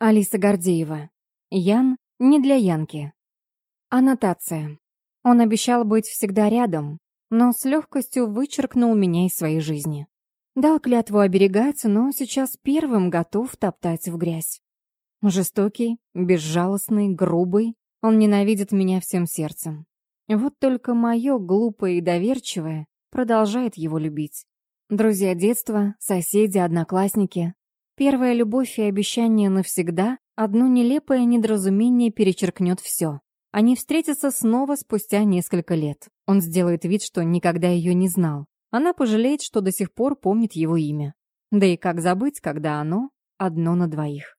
Алиса Гордеева. Ян не для Янки. Аннотация. Он обещал быть всегда рядом, но с легкостью вычеркнул меня из своей жизни. Дал клятву оберегать, но сейчас первым готов топтать в грязь. Жестокий, безжалостный, грубый, он ненавидит меня всем сердцем. Вот только мое глупое и доверчивое продолжает его любить. Друзья детства, соседи, одноклассники, Первая любовь и обещание навсегда, одно нелепое недоразумение перечеркнет все. Они встретятся снова спустя несколько лет. Он сделает вид, что никогда ее не знал. Она пожалеет, что до сих пор помнит его имя. Да и как забыть, когда оно одно на двоих.